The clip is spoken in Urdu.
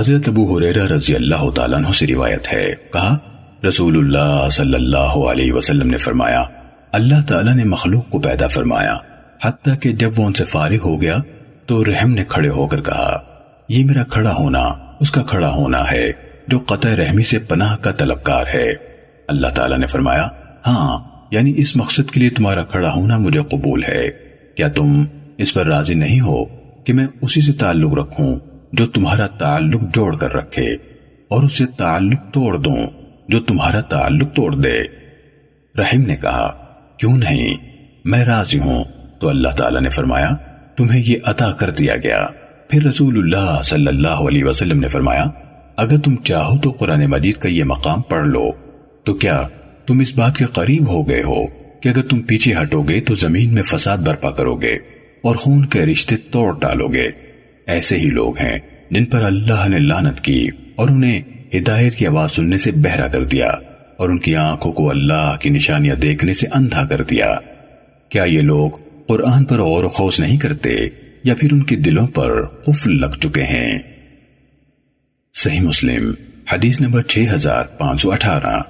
حضرت ابو حریرہ رضی اللہ تعالیٰ عنہ سے روایت ہے۔ کہا رسول اللہ صلی اللہ علیہ وسلم نے فرمایا، اللہ تعالیٰ نے مخلوق کو پیدا فرمایا، حتیٰ کہ جب وہ ان سے فارغ ہو گیا تو رحم نے کھڑے ہو کر کہا، یہ میرا کھڑا ہونا، اس کا کھڑا ہونا ہے، جو قطع رحمی سے پناہ کا طلبکار ہے۔ اللہ تعالیٰ نے فرمایا ہاں یعنی اس مقصد کے لیے تمہارا کھڑا ہونا مجھے قبول ہے۔ کیا تم اس پر راضی نہیں ہو کہ میں اسی سے تعلق رکھوں؟ جو تمہارا تعلق جوڑ کر رکھے اور اسے تعلق توڑ دوں جو تمہارا تعلق توڑ دے۔ رحیم نے کہا، کیوں نہیں؟ میں راضی ہوں۔ تو اللہ تعالیٰ نے فرمایا، تمہیں یہ عطا کر دیا گیا۔ پھر رسول اللہ صلی اللہ علیہ وسلم نے فرمایا، اگر تم چاہو تو قرآن مجید کا یہ مقام پڑھ لو۔ تو کیا تم اس بات کے قریب ہو گئے ہو کہ اگر تم پیچھے ہٹو گے تو زمین میں فساد برپا کرو گے اور خون کے رشتے توڑ ڈالو گے؟ میں فساد برپا کرو گے اور خون کے رشتے توڑ ڈالو گے ایسے ہی لوگ ہیں جن پر اللہ نے لانت کی اور انہیں ہدایت کی آواز سننے سے بہرا کر دیا اور ان کی آنکھوں کو اللہ کی نشانیاں دیکھنے سے اندھا کر دیا۔ کیا یہ لوگ قرآن پر غور و خوص نہیں کرتے یا پھر ان کے دلوں پر قفل لگ چکے ہیں؟ صحیح مسلم، حدیث نمبر 6518